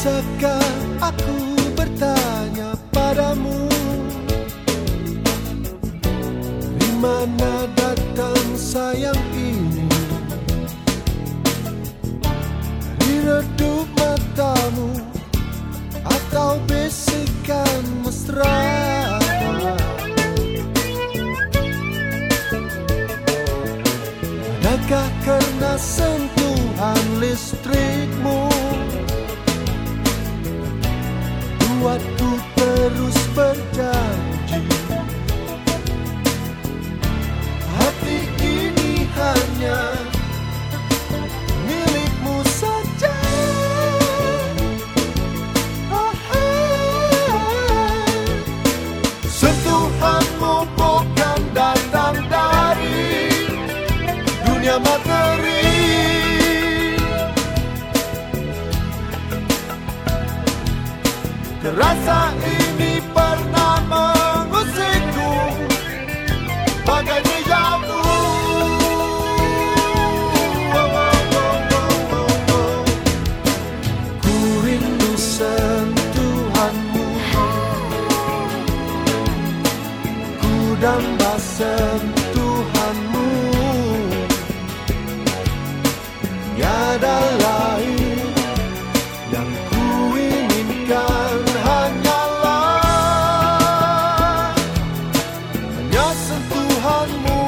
Bisakah aku bertanya padamu? Di mana datang sayang ini? Di redup matamu Atau bisikan mesra? Adakah karena sentuhan listrikmu? Buatku terus berjanji Rasa ini pernah mengusikku Bagai deja vu oh, oh, oh, oh. Ku rindu sentuhanmu Ku damba sentuhanmu Tiada lain sentuhanmu ku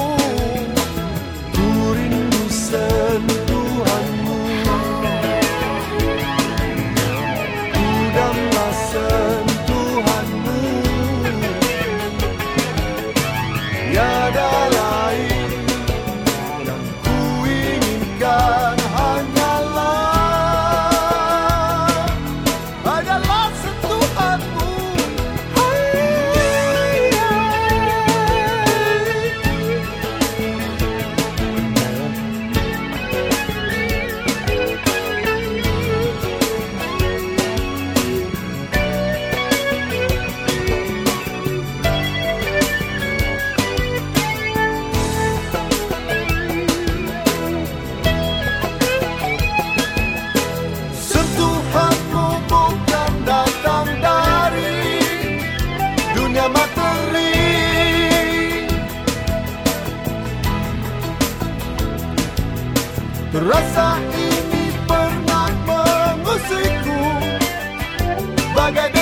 Rasa ini pernah mengusikku Bagai